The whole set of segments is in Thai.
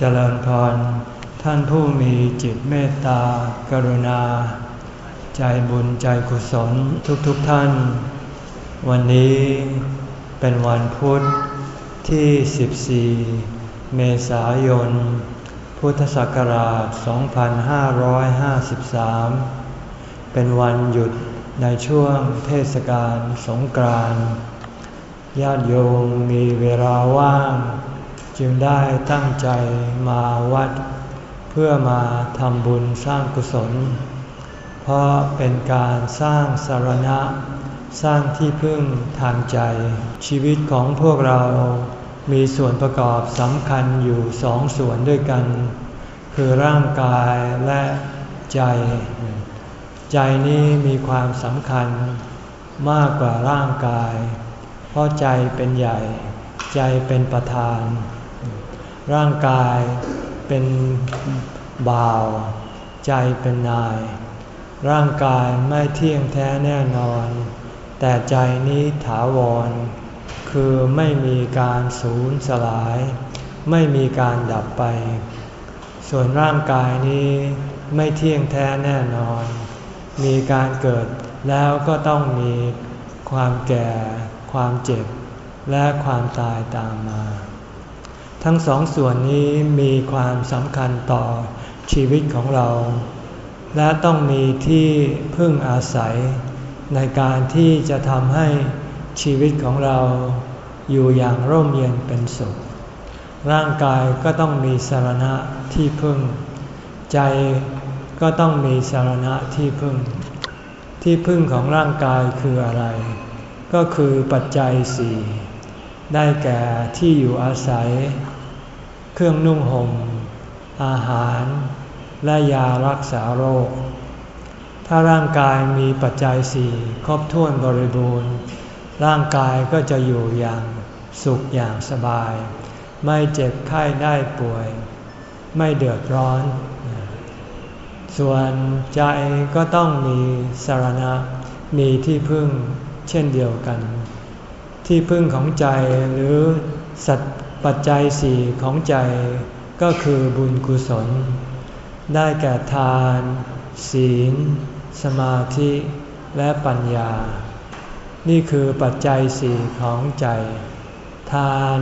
เจริญพร ท่านผู้มีจิตเมตตา กรุณา ใจบุญใจกุศลทุกๆทท่าน วันนี้เป็นวันพุธที่ 14 เมษายน พุทธศักราช 2553 เป็นวันหยุดในช่วงเทศกาลสงกรานต์ญาติโยมมีเวลาว่าง จึงได้ตั้งใจมาวัด เพื่อมาทำบุญสร้างกุศล เพราะเป็นการสร้างสารณะ สร้างที่พึ่งทางใจ ชีวิตของพวกเรามีส่วนประกอบสำคัญอยู่สองส่วนด้วยกัน คือร่างกายและใจ ใจนี้มีความสำคัญมากกว่าร่างกาย เพราะใจเป็นใหญ่ ใจเป็นประธาน ร่างกายเป็นบ่าว ใจเป็นนาย ร่างกายไม่เที่ยงแท้แน่นอน แต่ใจนี้ถาวร คือไม่มีการสูญสลาย ไม่มีการดับไป ส่วนร่างกายนี้ไม่เที่ยงแท้แน่นอน มีการเกิดแล้วก็ต้องมีความแก่ ความเจ็บ และความตายตามมา ทั้งสองส่วนนี้มีความสำคัญต่อชีวิตของเรา และต้องมีที่พึ่งอาศัย ในการที่จะทำให้ชีวิตของเราอยู่อย่างร่มเย็นเป็นสุข ร่างกายก็ต้องมีสารณะที่พึ่ง ใจก็ต้องมีสารณะที่พึ่ง ที่พึ่งของร่างกายคืออะไร ก็คือปัจจัยสี่ได้แก่ที่อยู่อาศัย เครื่องนุ่งหม่ม อาหาร และยารักษาโรค ถ้าร่างกายมีปัจจัยสี่ครบถ้วนบริบูรณ์ ร่างกายก็จะอยู่อย่างสุขอย่างสบาย ไม่เจ็บไข้ได้ป่วย ไม่เดือดร้อน ส่วนใจก็ต้องมีสารณะ มีที่พึ่งเช่นเดียวกัน ที่พึ่งของใจหรือสัต ปัจจัยสี่ของใจก็คือบุญกุศล ได้แก่ทาน ศีล สมาธิและปัญญา นี่คือปัจจัยสี่ของใจ ทาน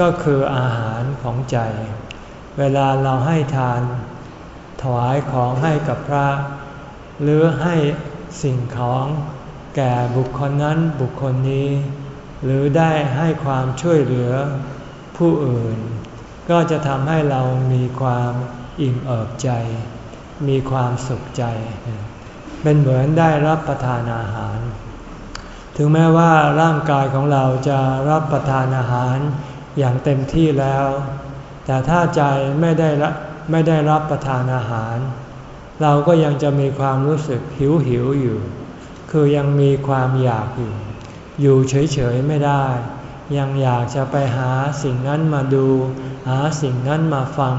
ก็คืออาหารของใจ เวลาเราให้ทาน ถวายของให้กับพระ หรือให้สิ่งของแก่บุคคลนั้นบุคคลนี้ หรือได้ให้ความช่วยเหลือ ผู้อื่น ก็จะทำให้เรามีความอิ่มเอิบใจ มีความสุขใจ เป็นเหมือนได้รับประทานอาหาร ถึงแม้ว่าร่างกายของเราจะรับประทานอาหารอย่างเต็มที่แล้ว แต่ถ้าใจไม่ได้รับไม่ได้รับประทานอาหาร เราก็ยังจะมีความรู้สึกหิวหิวอยู่ คือยังมีความอยากอยู่ อยู่เฉยๆไม่ได้ ยังอยากจะไปหาสิ่งนั้นมาดู หาสิ่งนั้นมาฟัง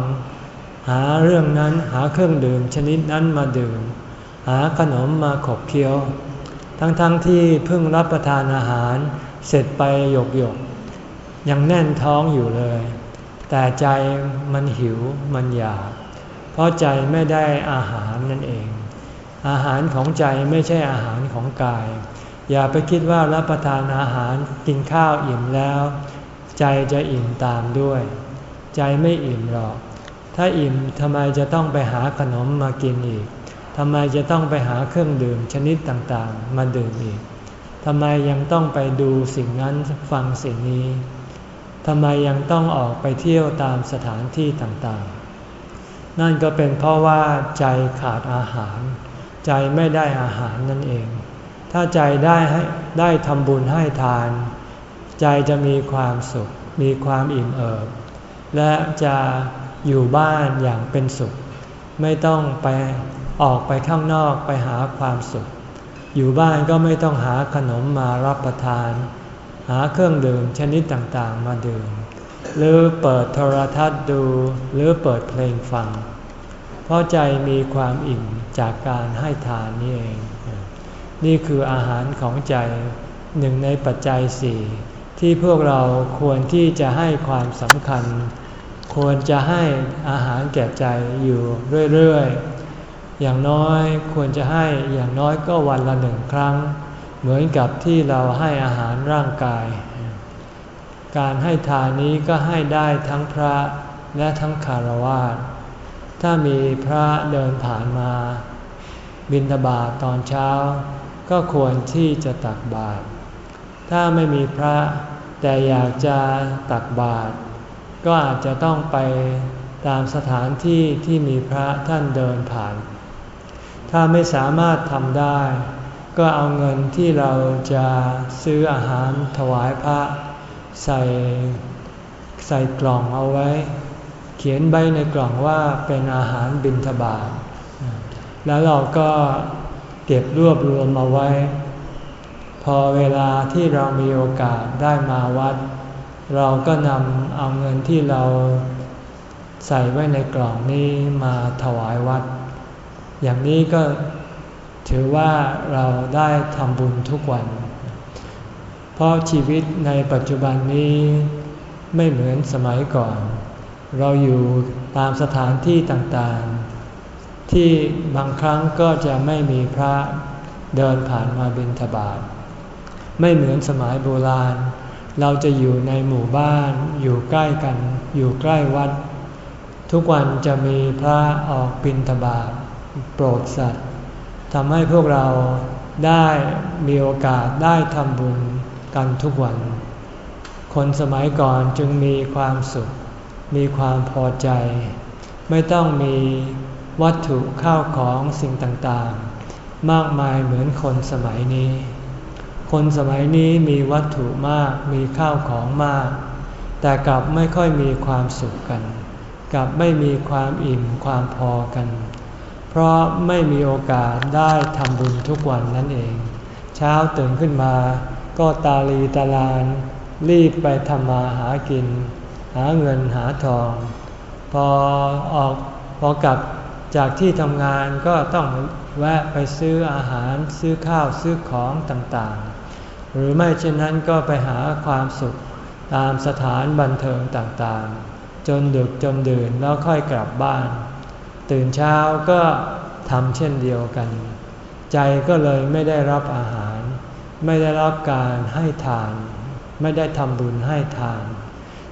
หาเรื่องนั้นหาเครื่องดื่มชนิดนั้นมาดื่ม หาขนมมาขบเคี้ยว ทั้งๆทที่เพิ่งรับประทานอาหารเสร็จไปหยกหยกยังแน่นท้องอยู่เลย แต่ใจมันหิวมันอยาก เพราะใจไม่ได้อาหารนั่นเอง อาหารของใจไม่ใช่อาหารของกาย อย่าไปคิดว่ารับประทานอาหารกินข้าวอิ่มแล้ว ใจจะอิ่มตามด้วย ใจไม่อิ่มหรอก ถ้าอิ่มทำไมจะต้องไปหาขนมมากินอีกทำไมจะต้องไปหาเครื่องดื่มชนิดต่างๆ มาดื่มอีกทำไมยังต้องไปดูสิ่งนั้นฟังสิ่งนี้ทำไมยังต้องออกไปเที่ยวตามสถานที่ต่างๆ นั่นก็เป็นเพราะว่าใจขาดอาหาร ใจไม่ได้อาหารนั่นเอง ถ้าใจได้ให้ได้ทำบุญให้ทาน ใจจะมีความสุข มีความอิ่มเอิบ และจะอยู่บ้านอย่างเป็นสุข ไม่ต้องไปออกไปข้างนอกไปหาความสุข อยู่บ้านก็ไม่ต้องหาขนมมารับประทาน หาเครื่องดื่มชนิดต่างๆมาดื่ม หรือเปิดโทรทัศน์ดูหรือเปิดเพลงฟัง เพราะใจมีความอิ่มจากการให้ทานนี่เอง นี่คืออาหารของใจหนึ่งในปัจจัยสี่ที่พวกเราควรที่จะให้ความสำคัญ ควรจะให้อาหารแก่ใจอยู่เรื่อยๆ อย่างน้อยควรจะให้อย่างน้อยก็วันละหนึ่งครั้ง เหมือนกับที่เราให้อาหารร่างกาย การให้ทานนี้ก็ให้ได้ทั้งพระและทั้งคารวะถ้ามีพระเดินผ่านมา บิณฑบาตตอนเช้า ก็ควรที่จะตักบาตร ถ้าไม่มีพระแต่อยากจะตักบาตรก็อาจจะต้องไปตามสถานที่ที่มีพระท่านเดินผ่าน ถ้าไม่สามารถทำได้ ก็เอาเงินที่เราจะซื้ออาหารถวายพระ ใส่ใส่กล่องเอาไว้ เขียนใบในกล่องว่าเป็นอาหารบิณฑบาตแล้วเราก็ เก็บรวบรวมมาไว้ พอเวลาที่เรามีโอกาสได้มาวัด เราก็นำเอาเงินที่เราใส่ไว้ในกล่องนี้มาถวายวัด อย่างนี้ก็ถือว่าเราได้ทำบุญทุกวัน เพราะชีวิตในปัจจุบันนี้ไม่เหมือนสมัยก่อน เราอยู่ตามสถานที่ต่าง ที่บางครั้งก็จะไม่มีพระเดินผ่านมาบิณฑบาตไม่เหมือนสมัยโบราณ เราจะอยู่ในหมู่บ้าน อยู่ใกล้กัน อยู่ใกล้วัด ทุกวันจะมีพระออกบิณฑบาตโปรดสัตว์ทำให้พวกเราได้มีโอกาสได้ทำบุญกันทุกวัน คนสมัยก่อนจึงมีความสุข มีความพอใจ ไม่ต้องมี วัตถุข้าวของสิ่งต่างๆ มากมายเหมือนคนสมัยนี้ คนสมัยนี้มีวัตถุมากมีข้าวของมาก แต่กลับไม่ค่อยมีความสุขกัน กลับไม่มีความอิ่มความพอกัน เพราะไม่มีโอกาสได้ทำบุญทุกวันนั่นเอง เช้าตื่นขึ้นมา ก็ตาลีตาลานรีบไปทำมาหากิน หาเงินหาทอง พอออกพอกลับ จากที่ทำงานก็ต้องแวะไปซื้ออาหารซื้อข้าวซื้อของต่างๆ หรือไม่เช่นนั้นก็ไปหาความสุขตามสถานบันเทิงต่างๆ จนดึกจนดื่นแล้วค่อยกลับบ้าน ตื่นเช้าก็ทำเช่นเดียวกัน ใจก็เลยไม่ได้รับอาหาร ไม่ได้รับการให้ทาน ไม่ได้ทำบุญให้ทาน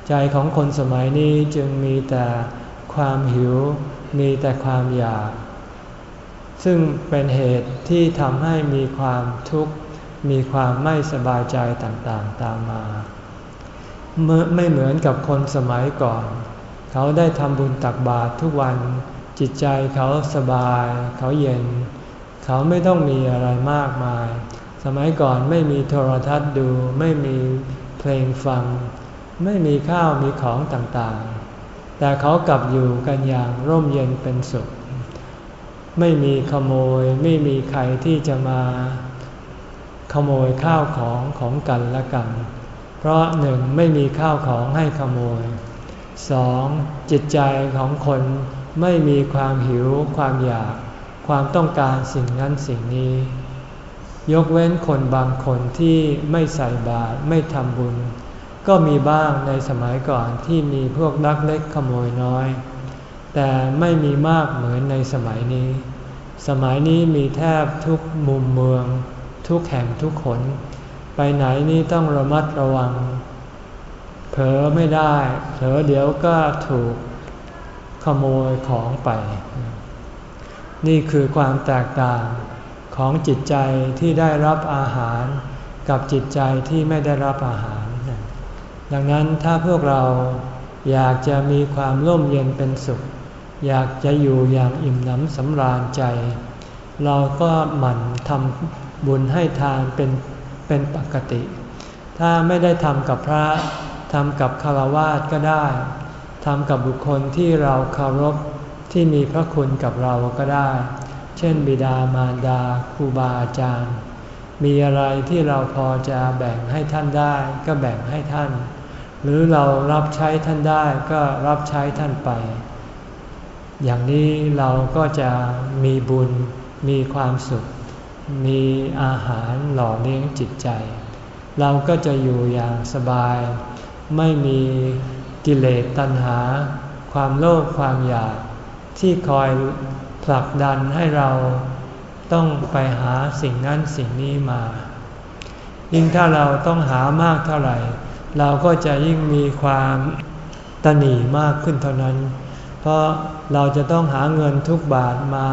ใจของคนสมัยนี้จึงมีแต่ความหิว มีแต่ความอยาก ซึ่งเป็นเหตุที่ทำให้มีความทุกข์ มีความไม่สบายใจต่างๆตามมาไม่เหมือนกับคนสมัยก่อน เขาได้ทำบุญตักบาตรทุกวันจิตใจเขาสบาย เขาเย็น เขาไม่ต้องมีอะไรมากมาย สมัยก่อนไม่มีโทรทัศน์ดู ไม่มีเพลงฟัง ไม่มีข้าวมีของต่างๆ แต่เขากลับอยู่กันอย่างร่มเย็นเป็นสุข ไม่มีขโมยไม่มีใครที่จะมาขโมยข้าวของของกันและกัน เพราะหนึ่งไม่มีข้าวของให้ขโมยสองจิตใจของคนไม่มีความหิว ความอยาก ความต้องการสิ่งนั้นสิ่งนี้ ยกเว้นคนบางคนที่ไม่ใส่บาตรไม่ทำบุญ ก็มีบ้างในสมัยก่อนที่มีพวกนักเล็กขโมยน้อย แต่ไม่มีมากเหมือนในสมัยนี้ สมัยนี้มีแทบทุกมุมเมือง ทุกแห่งทุกคนไปไหนนี่ต้องระมัดระวัง เผลอไม่ได้เผลอเดี๋ยวก็ถูกขโมยของไป นี่คือความแตกต่างของจิตใจที่ได้รับอาหารกับจิตใจที่ไม่ได้รับอาหาร ดังนั้นถ้าพวกเราอยากจะมีความร่มเย็นเป็นสุข อยากจะอยู่อย่างอิ่มหนำสำราญใจ เราก็หมั่นทำบุญให้ทานเป็นเป็นปกติ ถ้าไม่ได้ทำกับพระทำกับคารวาสก็ได้ทำกับบุคคลที่เราเคารพที่มีพระคุณกับเราก็ได้ เช่น บิดามารดาครูบาอาจารย์ มีอะไรที่เราพอจะแบ่งให้ท่านได้ ก็แบ่งให้ท่าน หรือเรารับใช้ท่านได้ก็รับใช้ท่านไป อย่างนี้เราก็จะมีบุญมีความสุข มีอาหารหล่อเลี้ยงจิตใจ เราก็จะอยู่อย่างสบาย ไม่มีกิเลสตัณหา ความโลภความอยากที่คอยผลักดันให้เราต้องไปหาสิ่งนั้นสิ่งนี้มา ยิ่งถ้าเราต้องหามากเท่าไหร่ เราก็จะยิ่งมีความตนีมากขึ้นเท่านั้น เพราะเราจะต้องหาเงินทุกบาทมา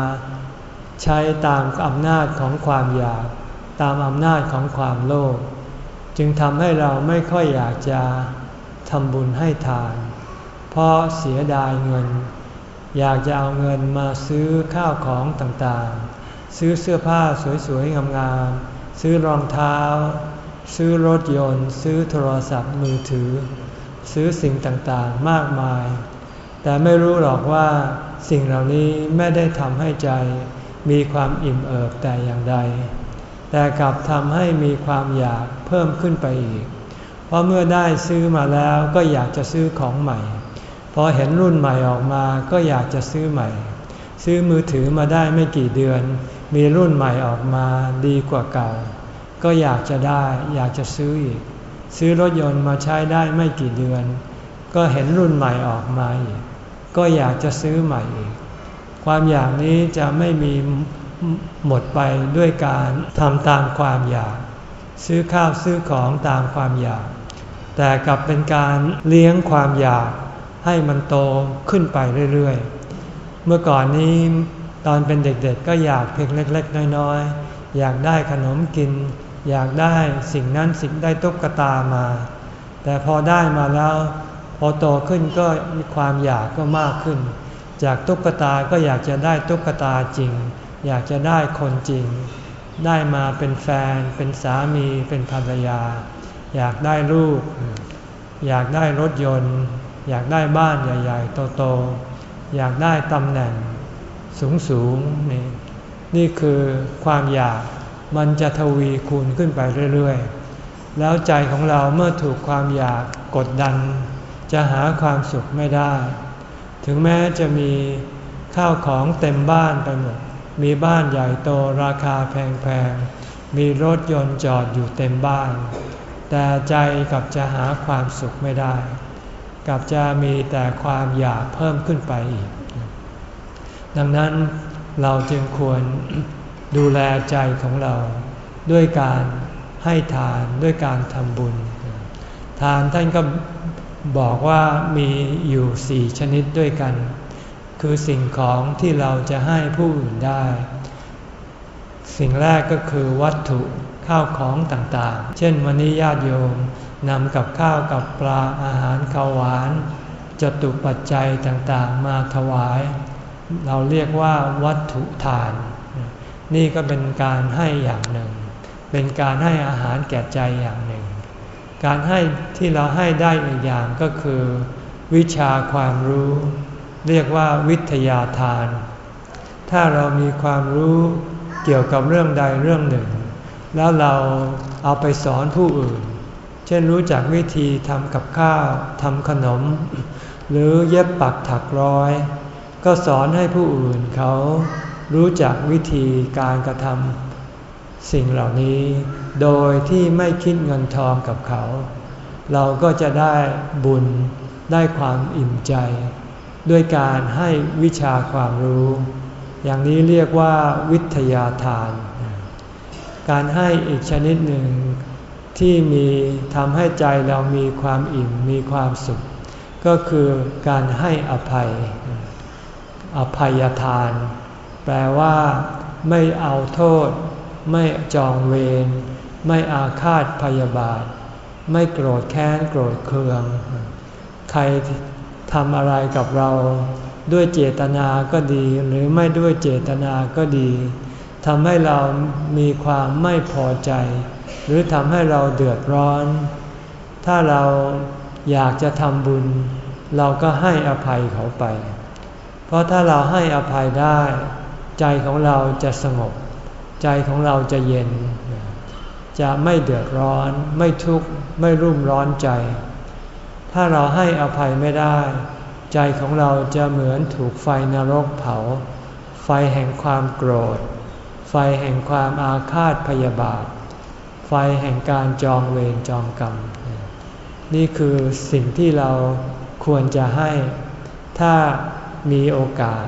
ใช้ตามอำนาจของความอยาก ตามอำนาจของความโลภจึงทำให้เราไม่ค่อยอยากจะทำบุญให้ทาน เพราะเสียดายเงิน อยากจะเอาเงินมาซื้อข้าวของต่างๆ ซื้อเสื้อผ้าสวยๆงามๆซื้อรองเท้า ซื้อรถยนต์ ซื้อโทรศัพท์มือถือ ซื้อสิ่งต่างๆมากมาย แต่ไม่รู้หรอกว่าสิ่งเหล่านี้ไม่ได้ทำให้ใจมีความอิ่มเอิบแต่อย่างใด แต่กลับทำให้มีความอยากเพิ่มขึ้นไปอีก เพราะเมื่อได้ซื้อมาแล้วก็อยากจะซื้อของใหม่ พอเห็นรุ่นใหม่ออกมาก็อยากจะซื้อใหม่ ซื้อมือถือมาได้ไม่กี่เดือน มีรุ่นใหม่ออกมาดีกว่าเก่า ก็อยากจะได้อยากจะซื้ออีก ซื้อรถยนต์มาใช้ได้ไม่กี่เดือน ก็เห็นรุ่นใหม่ออกมาอีก ก็อยากจะซื้อใหม่อีก ความอยากนี้จะไม่มีหมดไปด้วยการทำตามความอยาก ซื้อข้าวซื้อของตามความอยาก แต่กลับเป็นการเลี้ยงความอยากให้มันโตขึ้นไปเรื่อยๆ เมื่อก่อนนี้ตอนเป็นเด็กๆก็อยากเพียงเล็ก ๆ น้อยๆ อยากได้ขนมกิน อยากได้สิ่งนั้นสิ่งได้ตุ๊กตามา แต่พอได้มาแล้ว พอโตขึ้นก็ความอยากก็มากขึ้น จากตุ๊กตาก็อยากจะได้ตุ๊กตาจริง อยากจะได้คนจริง ได้มาเป็นแฟน เป็นสามีเป็นภรรยา อยากได้ลูก อยากได้รถยนต์ อยากได้บ้านใหญ่ๆโตๆอยากได้ตำแหน่งสูงๆนี่นี่คือความอยาก มันจะทวีคูณขึ้นไปเรื่อยๆ แล้วใจของเราเมื่อถูกความอยากกดดัน จะหาความสุขไม่ได้ ถึงแม้จะมีข้าวของเต็มบ้านไปหมด มีบ้านใหญ่โตราคาแพงๆ มีรถยนต์จอดอยู่เต็มบ้าน แต่ใจกับจะหาความสุขไม่ได้ กับจะมีแต่ความอยากเพิ่มขึ้นไปอีก ดังนั้นเราจึงควร ดูแลใจของเรา ด้วยการให้ทานด้วยการทำบุญ ทานท่านก็บอกว่ามีอยู่สี่ชนิดด้วยกัน คือสิ่งของที่เราจะให้ผู้อื่นได้ สิ่งแรกก็คือวัตถุข้าวของต่างๆ เช่นวันนี้ญาติโยมนำกับข้าวกับปลาอาหารข้าวหวานจตุปัจจัยต่างๆ มาถวาย เราเรียกว่าวัตถุทาน นี่ก็เป็นการให้อย่างหนึ่ง เป็นการให้อาหารแก่ใจอย่างหนึ่ง การให้ที่เราให้ได้อีกอย่างก็คือ วิชาความรู้ เรียกว่าวิทยาทาน ถ้าเรามีความรู้เกี่ยวกับเรื่องใดเรื่องหนึ่ง แล้วเราเอาไปสอนผู้อื่น เช่นรู้จักวิธีทำกับข้าวทำขนม หรือเย็บปักถักร้อย ก็สอนให้ผู้อื่นเขา รู้จักวิธีการกระทำสิ่งเหล่านี้ โดยที่ไม่คิดเงินทองกับเขา เราก็จะได้บุญได้ความอิ่มใจ ด้วยการให้วิชาความรู้ อย่างนี้เรียกว่าวิทยาทาน การให้อีกชนิดหนึ่งที่มีทำให้ใจเรามีความอิ่มมีความสุข ก็คือการให้อภัย อภัยทาน แปลว่า ไม่เอาโทษ ไม่จองเวร ไม่อาฆาตพยาบาท ไม่โกรธแค้นโกรธเคือง ใครทำอะไรกับเราด้วยเจตนาก็ดีหรือไม่ด้วยเจตนาก็ดีทำให้เรามีความไม่พอใจ หรือทำให้เราเดือดร้อน ถ้าเราอยากจะทำบุญ เราก็ให้อภัยเขาไป เพราะถ้าเราให้อภัยได้ ใจของเราจะสงบ ใจของเราจะเย็น จะไม่เดือดร้อน ไม่ทุกข์ไม่รุ่มร้อนใจ ถ้าเราให้อภัยไม่ได้ ใจของเราจะเหมือนถูกไฟนรกเผา ไฟแห่งความโกรธ ไฟแห่งความอาฆาตพยาบาท ไฟแห่งการจองเวรจองกรรม นี่คือสิ่งที่เราควรจะให้ ถ้ามีโอกาส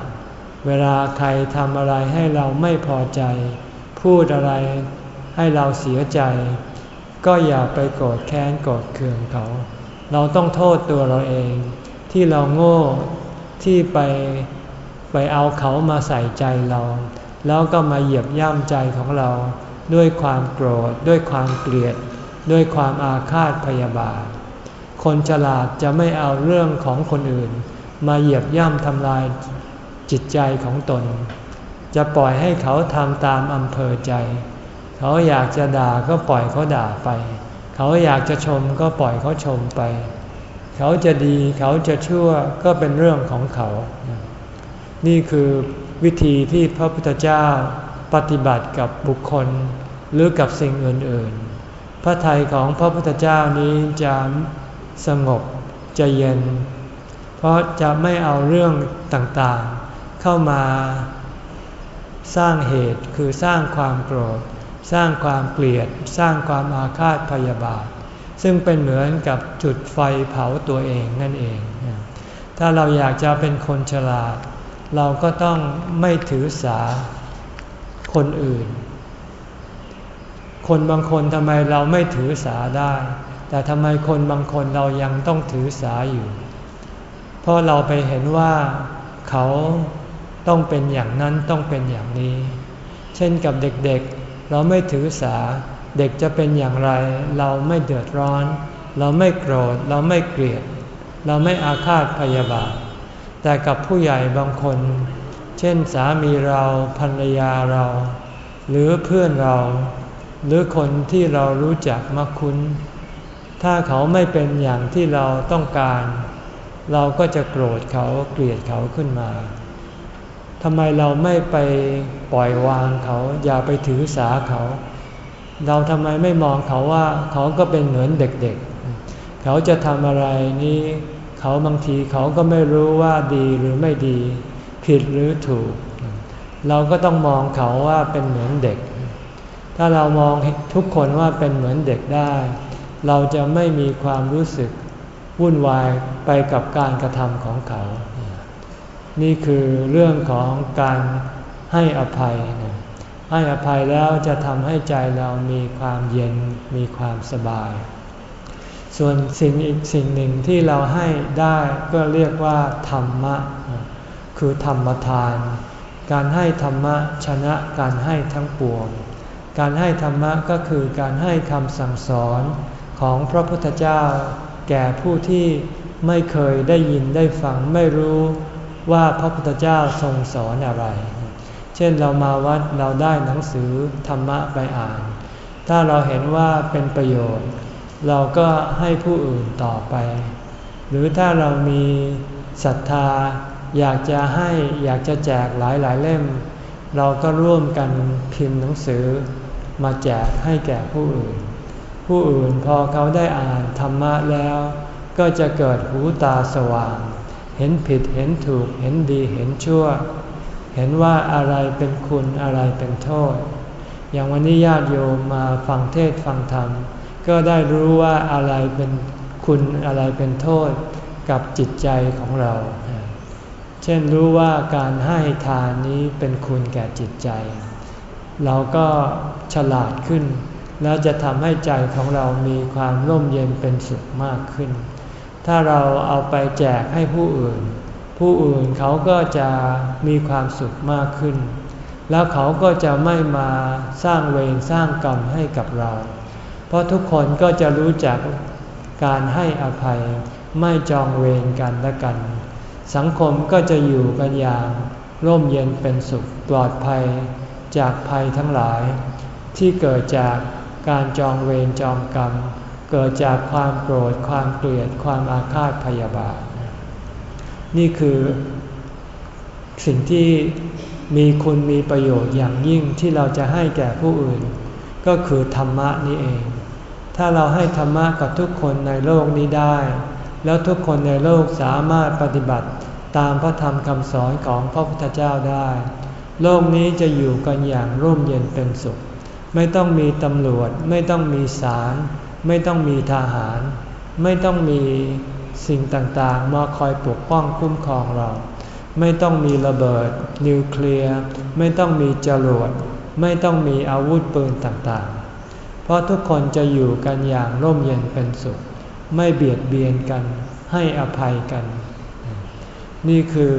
เวลาใครทำอะไรให้เราไม่พอใจ พูดอะไรให้เราเสียใจ ก็อย่าไปโกรธแค้นโกรธเคืองเขา เราต้องโทษตัวเราเอง ที่เราโง่ที่ไปไปเอาเขามาใส่ใจเรา แล้วก็มาเหยียบย่ำใจของเรา ด้วยความโกรธ ด้วยความเกลียด ด้วยความอาฆาตพยาบาท คนฉลาดจะไม่เอาเรื่องของคนอื่น มาเหยียบย่ำทำลาย จิตใจของตน จะปล่อยให้เขาทำตามอำเภอใจ เขาอยากจะด่าก็ปล่อยเขาด่าไป เขาอยากจะชมก็ปล่อยเขาชมไป เขาจะดีเขาจะชั่วก็เป็นเรื่องของเขา นี่คือวิธีที่พระพุทธเจ้าปฏิบัติกับบุคคลหรือกับสิ่งอื่น ๆ พระทัยของพระพุทธเจ้านี้จะสงบจะเย็น เพราะจะไม่เอาเรื่องต่างๆ เข้ามาสร้างเหตุคือสร้างความโกรธ สร้างความเกลียด สร้างความอาฆาตพยาบาท ซึ่งเป็นเหมือนกับจุดไฟเผาตัวเองนั่นเอง ถ้าเราอยากจะเป็นคนฉลาด เราก็ต้องไม่ถือสาคนอื่น คนบางคนทำไมเราไม่ถือสาได้ แต่ทำไมคนบางคนเรายังต้องถือสาอยู่ เพราะเราไปเห็นว่าเขา ต้องเป็นอย่างนั้นต้องเป็นอย่างนี้ เช่นกับเด็กๆเราไม่ถือสา เด็กจะเป็นอย่างไร เราไม่เดือดร้อน เราไม่โกรธ เราไม่เกลียด เราไม่อาฆาตพยาบาท แต่กับผู้ใหญ่บางคน เช่นสามีเราภรรยาเรา หรือเพื่อนเรา หรือคนที่เรารู้จักมักคุ้น ถ้าเขาไม่เป็นอย่างที่เราต้องการ เราก็จะโกรธเขาเกลียดเขาขึ้นมา ทำไมเราไม่ไปปล่อยวางเขา อย่าไปถือสาเขา เราทำไมไม่มองเขาว่าเขาก็เป็นเหมือนเด็กๆ เขาจะทำอะไรนี้ เขาบางทีเขาก็ไม่รู้ว่าดีหรือไม่ดี ผิดหรือถูก เราก็ต้องมองเขาว่าเป็นเหมือนเด็ก ถ้าเรามองทุกคนว่าเป็นเหมือนเด็กได้ เราจะไม่มีความรู้สึกวุ่นวายไปกับการกระทำของเขา นี่คือเรื่องของการให้อภัยให้อภัยแล้วจะทำให้ใจเรามีความเย็นมีความสบาย ส่วนสิ่งอีกสิ่งหนึ่งที่เราให้ได้ก็เรียกว่าธรรมะ คือธรรมทาน การให้ธรรมะชนะการให้ทั้งปวง การให้ธรรมะก็คือการให้คำสั่งสอนของพระพุทธเจ้า แก่ผู้ที่ไม่เคยได้ยินได้ฟังไม่รู้ ว่าพระพุทธเจ้าทรงสอนอะไร เช่นเรามาวัดเราได้หนังสือธรรมะไปอ่าน ถ้าเราเห็นว่าเป็นประโยชน์ เราก็ให้ผู้อื่นต่อไป หรือถ้าเรามีศรัทธาอยากจะให้อยากจะแจกหลายหลายเล่ม เราก็ร่วมกันพิมพ์หนังสือ มาแจกให้แก่ผู้อื่น ผู้อื่นพอเขาได้อ่านธรรมะแล้ว ก็จะเกิดหูตาสว่าง เห็นผิดเห็นถูกเห็นดีเห็นชั่ว เห็นว่าอะไรเป็นคุณอะไรเป็นโทษ อย่างวันนี้ญาติโยมมาฟังเทศฟังธรรม ก็ได้รู้ว่าอะไรเป็นคุณอะไรเป็นโทษกับจิตใจของเรา เช่นรู้ว่าการให้ทานนี้เป็นคุณแก่จิตใจ เราก็ฉลาดขึ้น แล้วจะทำให้ใจของเรามีความร่มเย็นเป็นสุขมากขึ้น ถ้าเราเอาไปแจกให้ผู้อื่น ผู้อื่นเขาก็จะมีความสุขมากขึ้น แล้วเขาก็จะไม่มาสร้างเวรสร้างกรรมให้กับเรา เพราะทุกคนก็จะรู้จักการให้อภัยไม่จองเวรกันและกัน สังคมก็จะอยู่กันอย่างร่มเย็นเป็นสุขปลอดภัย จากภัยทั้งหลาย ที่เกิดจากการจองเวรจองกรรม เกิดจากความโกรธความเกลียดความอาฆาตพยาบาท นี่คือสิ่งที่มีคุณมีประโยชน์อย่างยิ่งที่เราจะให้แก่ผู้อื่น ก็คือธรรมะนี่เอง ถ้าเราให้ธรรมะกับทุกคนในโลกนี้ได้ แล้วทุกคนในโลกสามารถปฏิบัติตามพระธรรมคำสอนของพระพุทธเจ้าได้ โลกนี้จะอยู่กันอย่างร่มเย็นเป็นสุข ไม่ต้องมีตำรวจไม่ต้องมีศาล ไม่ต้องมีทหาร ไม่ต้องมีสิ่งต่างๆ มาคอยปกป้องคุ้มครองเรา ไม่ต้องมีระเบิด นิวเคลียร์ ไม่ต้องมีจรวด ไม่ต้องมีอาวุธปืนต่างๆ เพราะทุกคนจะอยู่กันอย่างร่มเย็นเป็นสุข ไม่เบียดเบียนกัน ให้อภัยกัน นี่คือ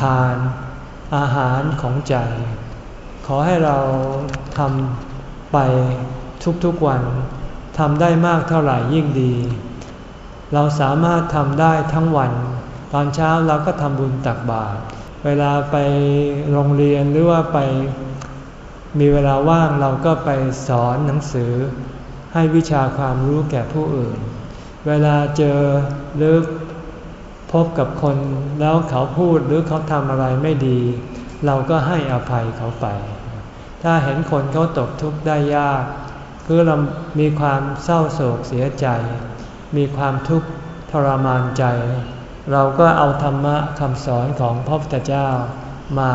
ทานอาหารของใจ ขอให้เราทำไปทุกๆวัน ทำได้มากเท่าไหร่ยิ่งดี เราสามารถทำได้ทั้งวัน ตอนเช้าเราก็ทำบุญตักบาตรเวลาไปโรงเรียนหรือว่าไปมีเวลาว่างเราก็ไปสอนหนังสือ ให้วิชาความรู้แก่ผู้อื่น เวลาเจอหรือพบกับคนแล้วเขาพูดหรือเขาทำอะไรไม่ดี เราก็ให้อภัยเขาไป ถ้าเห็นคนเขาตกทุกข์ได้ยาก คือเรามีความเศร้าโศกเสียใจ มีความทุกข์ทรมานใจ เราก็เอาธรรมะคำสอนของพระพุทธเจ้ามา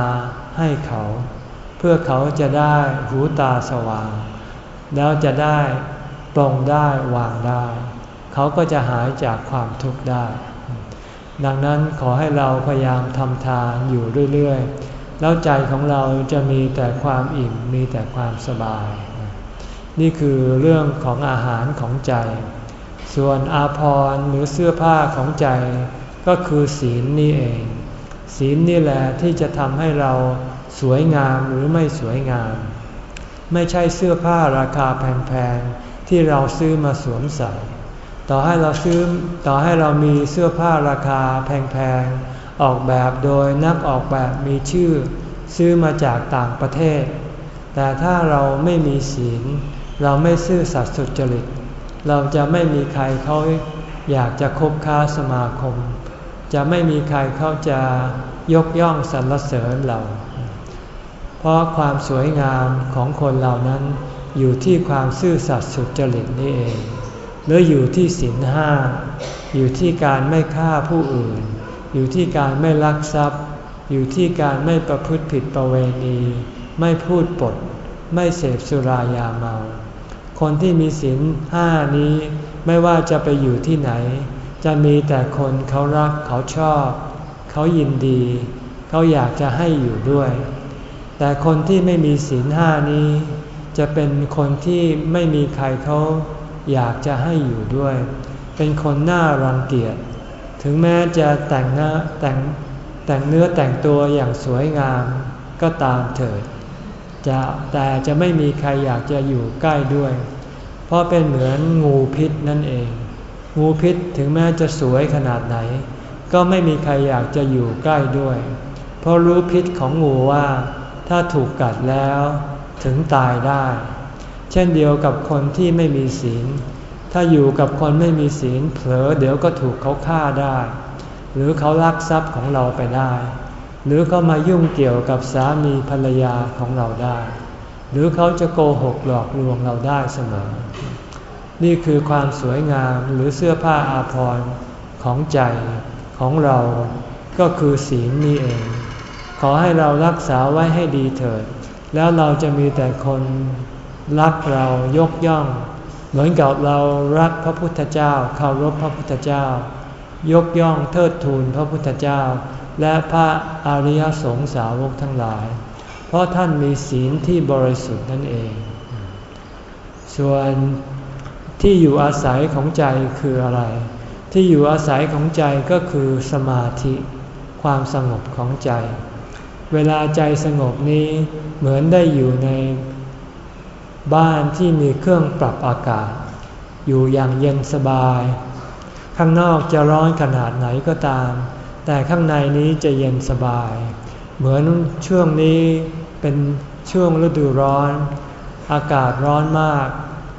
ให้เขา เพื่อเขาจะได้หูตาสว่าง แล้วจะได้ปลงได้วางได้ เขาก็จะหายจากความทุกข์ได้ ดังนั้นขอให้เราพยายามทำทานอยู่เรื่อยๆ แล้วใจของเราจะมีแต่ความอิ่มมีแต่ความสบาย นี่คือเรื่องของอาหารของใจ ส่วนอาภรณ์หรือเสื้อผ้าของใจ ก็คือศีลนี่เอง ศีลนี่แหละที่จะทำให้เราสวยงามหรือไม่สวยงาม ไม่ใช่เสื้อผ้าราคาแพงๆที่เราซื้อมาสวมใส่ ต่อให้เราซื้อต่อให้เรามีเสื้อผ้าราคาแพงๆออกแบบโดยนักออกแบบมีชื่อ ซื้อมาจากต่างประเทศ แต่ถ้าเราไม่มีศีล เราไม่ซื่อสัตย์สุจริต เราจะไม่มีใครเขาอยากจะคบค้าสมาคม จะไม่มีใครเขาจะยกย่องสรรเสริญเรา เพราะความสวยงามของคนเหล่านั้นอยู่ที่ความซื่อสัตย์สุจริตนี่เอง หรืออยู่ที่ศีลห้า อยู่ที่การไม่ฆ่าผู้อื่น อยู่ที่การไม่ลักทรัพย์ อยู่ที่การไม่ประพฤติผิดประเวณี ไม่พูดปด ไม่เสพสุรายาเมา คนที่มีศีลห้านี้ไม่ว่าจะไปอยู่ที่ไหน จะมีแต่คนเขารักเขาชอบ เขายินดี เขาอยากจะให้อยู่ด้วย แต่คนที่ไม่มีศีลห้านี้ จะเป็นคนที่ไม่มีใครเขาอยากจะให้อยู่ด้วย เป็นคนน่ารังเกียจ ถึงแม้จะแต่งหน้าแต่งแต่งเนื้อแต่งตัวอย่างสวยงามก็ตามเถิด จะแต่จะไม่มีใครอยากจะอยู่ใกล้ด้วย เพราะเป็นเหมือนงูพิษนั่นเอง งูพิษถึงแม้จะสวยขนาดไหน ก็ไม่มีใครอยากจะอยู่ใกล้ด้วย เพราะรู้พิษของงูว่า ถ้าถูกกัดแล้วถึงตายได้ เช่นเดียวกับคนที่ไม่มีศีล ถ้าอยู่กับคนไม่มีศีลเผลอเดี๋ยวก็ถูกเขาฆ่าได้ หรือเขาลักทรัพย์ของเราไปได้ หรือเขามายุ่งเกี่ยวกับสามีภรรยาของเราได้ หรือเขาจะโกหกหลอกลวงเราได้เสมอ นี่คือความสวยงามหรือเสื้อผ้าอาภรณ์ของใจของเราก็คือศีลนี่เอง ขอให้เรารักษาไว้ให้ดีเถิด แล้วเราจะมีแต่คนรักเรายกย่อง เหมือนกับเรารักพระพุทธเจ้าเคารพพระพุทธเจ้า ยกย่องเทิดทูนพระพุทธเจ้า และพระอริยสงสาวกทั้งหลาย เพราะท่านมีศีลที่บริสุทธิ์นั่นเอง ส่วนที่อยู่อาศัยของใจคืออะไร ที่อยู่อาศัยของใจก็คือสมาธิ ความสงบของใจ เวลาใจสงบนี้เหมือนได้อยู่ในบ้านที่มีเครื่องปรับอากาศ อยู่อย่างเย็นสบาย ข้างนอกจะร้อนขนาดไหนก็ตาม แต่ข้างในนี้จะเย็นสบาย เหมือนช่วงนี้เป็นช่วงฤดูร้อน อากาศร้อนมาก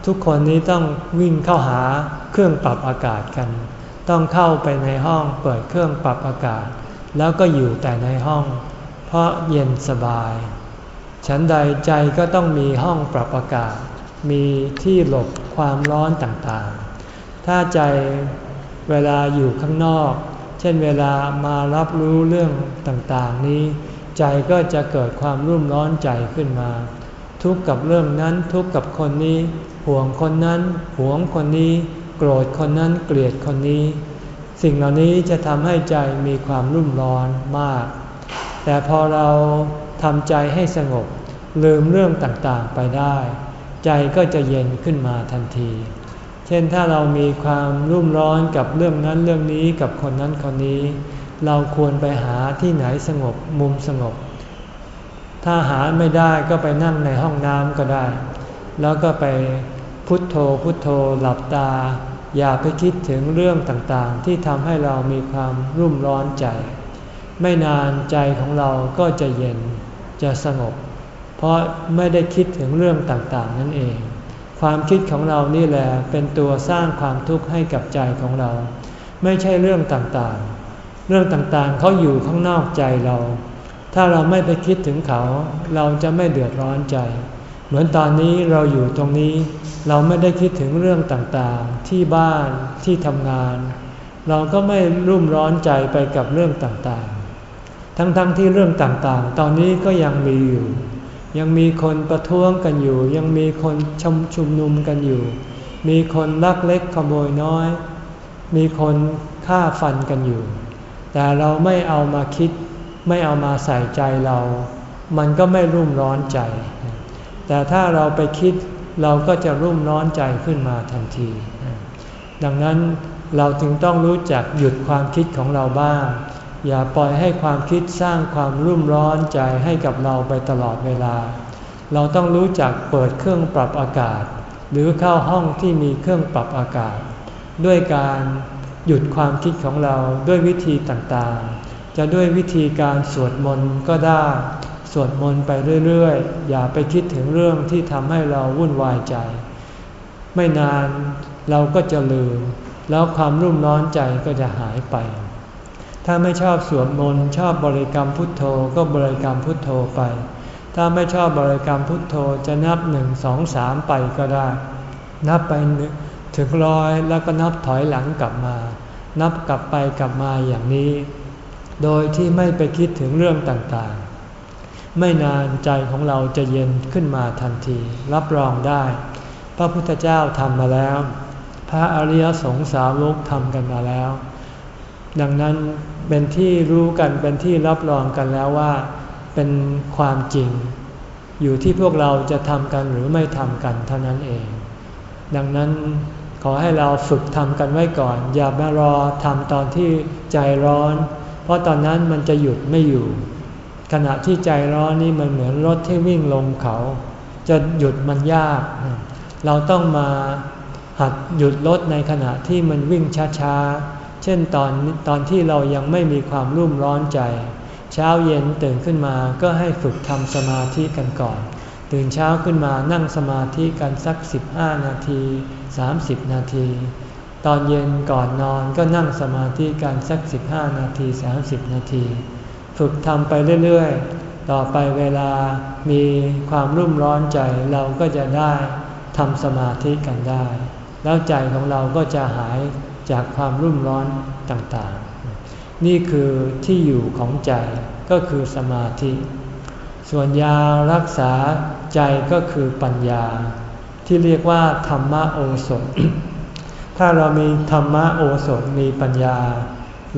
ทุกคนนี้ต้องวิ่งเข้าหาเครื่องปรับอากาศกัน ต้องเข้าไปในห้องเปิดเครื่องปรับอากาศ แล้วก็อยู่แต่ในห้อง เพราะเย็นสบาย ฉันใดใจก็ต้องมีห้องปรับอากาศ มีที่หลบความร้อนต่างๆ ถ้าใจเวลาอยู่ข้างนอก เช่นเวลามารับรู้เรื่องต่างๆนี้ ใจก็จะเกิดความรุ่มร้อนใจขึ้นมา ทุกข์กับเรื่องนั้นทุกข์กับคนนี้ ห่วงคนนั้นห่วงคนนี้ โกรธคนนั้นเกลียดคนนี้ สิ่งเหล่านี้จะทำให้ใจมีความรุ่มร้อนมาก แต่พอเราทำใจให้สงบลืมเรื่องต่างๆไปได้ ใจก็จะเย็นขึ้นมาทันที เช่นถ้าเรามีความรุ่มร้อนกับเรื่องนั้นเรื่องนี้กับคนนั้นคนนี้ เราควรไปหาที่ไหนสงบมุมสงบ ถ้าหาไม่ได้ก็ไปนั่งในห้องน้ำก็ได้ แล้วก็ไปพุทโธพุทโธหลับตา อย่าไปคิดถึงเรื่องต่างๆ ที่ทำให้เรามีความรุ่มร้อนใจ ไม่นานใจของเราก็จะเย็นจะสงบ เพราะไม่ได้คิดถึงเรื่องต่างๆ นั่นเอง ความคิดของเรานี่แหละเป็นตัวสร้างความทุกข์ให้กับใจของเรา ไม่ใช่เรื่องต่างๆ เรื่องต่างๆเขาอยู่ข้างนอกใจเรา ถ้าเราไม่ไปคิดถึงเขา เราจะไม่เดือดร้อนใจ เหมือนตอนนี้เราอยู่ตรงนี้ เราไม่ได้คิดถึงเรื่องต่างๆ ที่บ้านที่ทำงาน เราก็ไม่รุ่มร้อนใจไปกับเรื่องต่างๆ ทั้งๆทที่เรื่องต่างๆ ตอนนี้ก็ยังมีอยู่ ยังมีคนประท้วงกันอยู่ ยังมีคนชมชุมนุมกันอยู่ มีคนลักเล็กขโมยน้อย มีคนฆ่าฟันกันอยู่ แต่เราไม่เอามาคิด ไม่เอามาใส่ใจเรา มันก็ไม่รุ่มร้อนใจ แต่ถ้าเราไปคิดเราก็จะรุ่มร้อนใจขึ้นมาทันที ดังนั้นเราจึงต้องรู้จักหยุดความคิดของเราบ้าง อย่าปล่อยให้ความคิดสร้างความรุ่มร้อนใจให้กับเราไปตลอดเวลา เราต้องรู้จักเปิดเครื่องปรับอากาศ หรือเข้าห้องที่มีเครื่องปรับอากาศ ด้วยการหยุดความคิดของเราด้วยวิธีต่างๆ จะด้วยวิธีการสวดมนต์ก็ได้ สวดมนต์ไปเรื่อยๆ อย่าไปคิดถึงเรื่องที่ทำให้เราวุ่นวายใจ ไม่นานเราก็จะลืม แล้วความรุ่มร้อนใจก็จะหายไป ถ้าไม่ชอบสวดมนต์ชอบบริกรรมพุทโธก็บริกรรมพุทโธไป ถ้าไม่ชอบบริกรรมพุทโธจะนับหนึ่งสองสามไปก็ได้ นับไปถึงร้อยแล้วก็นับถอยหลังกลับมา นับกลับไปกลับมาอย่างนี้ โดยที่ไม่ไปคิดถึงเรื่องต่างๆ ไม่นานใจของเราจะเย็นขึ้นมาทันที รับรองได้ พระพุทธเจ้าทำมาแล้ว พระอริยสงสาวกทำกันมาแล้ว ดังนั้น เป็นที่รู้กันเป็นที่รับรองกันแล้วว่า เป็นความจริง อยู่ที่พวกเราจะทำกันหรือไม่ทำกันเท่านั้นเอง ดังนั้นขอให้เราฝึกทำกันไว้ก่อน อย่ามารอทำตอนที่ใจร้อน เพราะตอนนั้นมันจะหยุดไม่อยู่ ขณะที่ใจร้อนนี่มันเหมือนรถที่วิ่งลงเขา จะหยุดมันยาก เราต้องมาหัดหยุดรถในขณะที่มันวิ่งช้าๆ เช่นตอนตอนที่เรายังไม่มีความรุ่มร้อนใจ เช้าเย็นตื่นขึ้นมาก็ให้ฝึกทำสมาธิกันก่อน ตื่นเช้าขึ้นมานั่งสมาธิกันสัก 15 นาที 30 นาที ตอนเย็นก่อนนอนก็นั่งสมาธิกันสัก 15 นาที 30 นาที ฝึกทำไปเรื่อยๆ ต่อไปเวลามีความรุ่มร้อนใจเราก็จะได้ทำสมาธิกันได้ แล้วใจของเราก็จะหาย จากความรุ่มร้อนต่างๆ นี่คือที่อยู่ของใจก็คือสมาธิ ส่วนยารักษาใจก็คือปัญญา ที่เรียกว่าธรรมโอสถ ถ้าเรามีธรรมโอสถมีปัญญา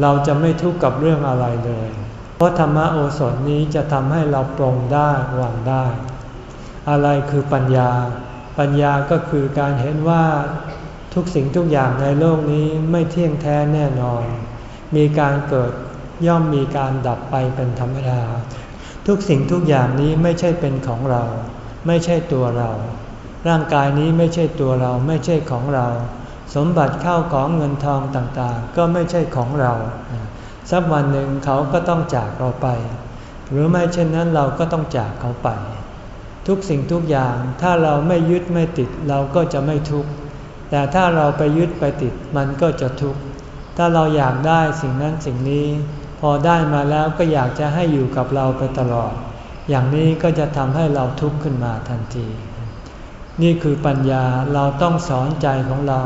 เราจะไม่ทุกข์กับเรื่องอะไรเลย เพราะธรรมโอสถนี้จะทำให้เราปรงได้วางได้ อะไรคือปัญญา ปัญญาก็คือการเห็นว่า ทุกสิ่งทุกอย่างในโลกนี้ไม่เที่ยงแท้แน่นอน มีการเกิดย่อมมีการดับไปเป็นธรรมดา ทุกสิ่งทุกอย่างนี้ไม่ใช่เป็นของเรา ไม่ใช่ตัวเรา ร่างกายนี้ไม่ใช่ตัวเราไม่ใช่ของเรา สมบัติเข้าของเงินทองต่างๆ ก็ไม่ใช่ของเรา สักวันหนึ่งเขาก็ต้องจากเราไป หรือไม่เช่นนั้นเราก็ต้องจากเขาไป ทุกสิ่งทุกอย่างถ้าเราไม่ยึดไม่ติดเราก็จะไม่ทุกข์ แต่ถ้าเราไปยึดไปติดมันก็จะทุกข์ ถ้าเราอยากได้สิ่งนั้นสิ่งนี้ พอได้มาแล้วก็อยากจะให้อยู่กับเราไปตลอด อย่างนี้ก็จะทำให้เราทุกข์ขึ้นมาทันที นี่คือปัญญาเราต้องสอนใจของเรา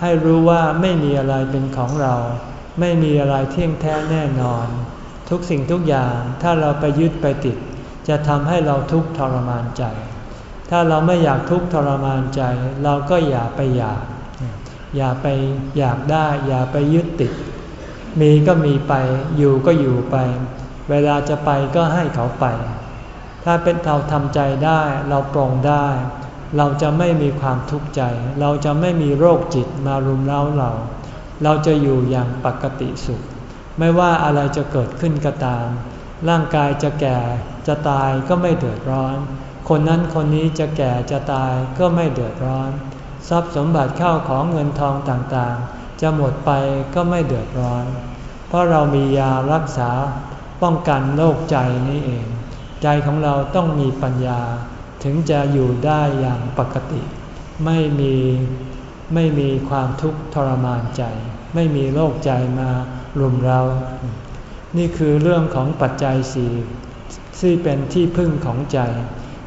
ให้รู้ว่าไม่มีอะไรเป็นของเรา ไม่มีอะไรเที่ยงแท้แน่นอน ทุกสิ่งทุกอย่างถ้าเราไปยึดไปติด จะทำให้เราทุกข์ทรมานใจ ถ้าเราไม่อยากทุกข์ทรมานใจ เราก็อย่าไปอยาก อย่าไปอยากได้ อย่าไปยึดติด มีก็มีไป อยู่ก็อยู่ไป เวลาจะไปก็ให้เขาไป ถ้าเป็นเราทำใจได้ เราปรงได้ เราจะไม่มีความทุกข์ใจ เราจะไม่มีโรคจิตมารุมเร้าเรา เราจะอยู่อย่างปกติสุข ไม่ว่าอะไรจะเกิดขึ้นก็ตาม ร่างกายจะแก่จะตายก็ไม่เดือดร้อน คนนั้นคนนี้จะแก่จะตายก็ไม่เดือดร้อน ทรัพย์สมบัติเข้าของเงินทองต่างๆ จะหมดไปก็ไม่เดือดร้อน เพราะเรามียารักษาป้องกันโรคใจนี้เอง ใจของเราต้องมีปัญญาถึงจะอยู่ได้อย่างปกติ ไม่มีไม่มีความทุกข์ทรมานใจ ไม่มีโรคใจมารุมเรา นี่คือเรื่องของปัจจัยสี่ที่เป็นที่พึ่งของใจ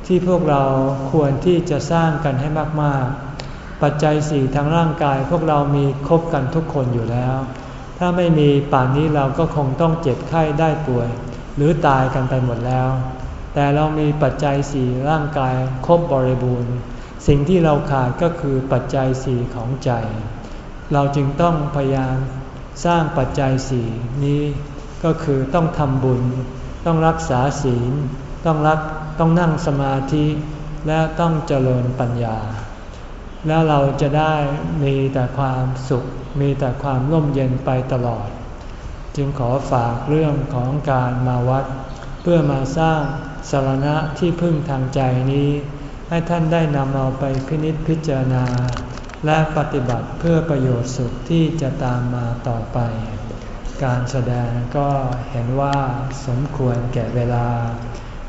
ที่พวกเราควรที่จะสร้างกันให้มากๆ ปัจจัยสี่ทางร่างกายพวกเรามีครบกันทุกคนอยู่แล้ว ถ้าไม่มีป่านนี้เราก็คงต้องเจ็บไข้ได้ป่วย หรือตายกันไปหมดแล้ว แต่เรามีปัจจัยสี่ร่างกายครบบริบูรณ์ สิ่งที่เราขาดก็คือปัจจัยสี่ของใจ เราจึงต้องพยายามสร้างปัจจัยสี่นี้ก็คือต้องทำบุญ ต้องรักษาศีล ต้องรัก ต้องนั่งสมาธิและต้องเจริญปัญญา แล้วเราจะได้มีแต่ความสุข มีแต่ความร่มเย็นไปตลอด จึงขอฝากเรื่องของการมาวัด เพื่อมาสร้างสารณะที่พึ่งทางใจนี้ ให้ท่านได้นำเอาไปพินิจพิจารณา และปฏิบัติเพื่อประโยชน์สุขที่จะตามมาต่อไปการแสดงก็เห็นว่าสมควรแก่เวลา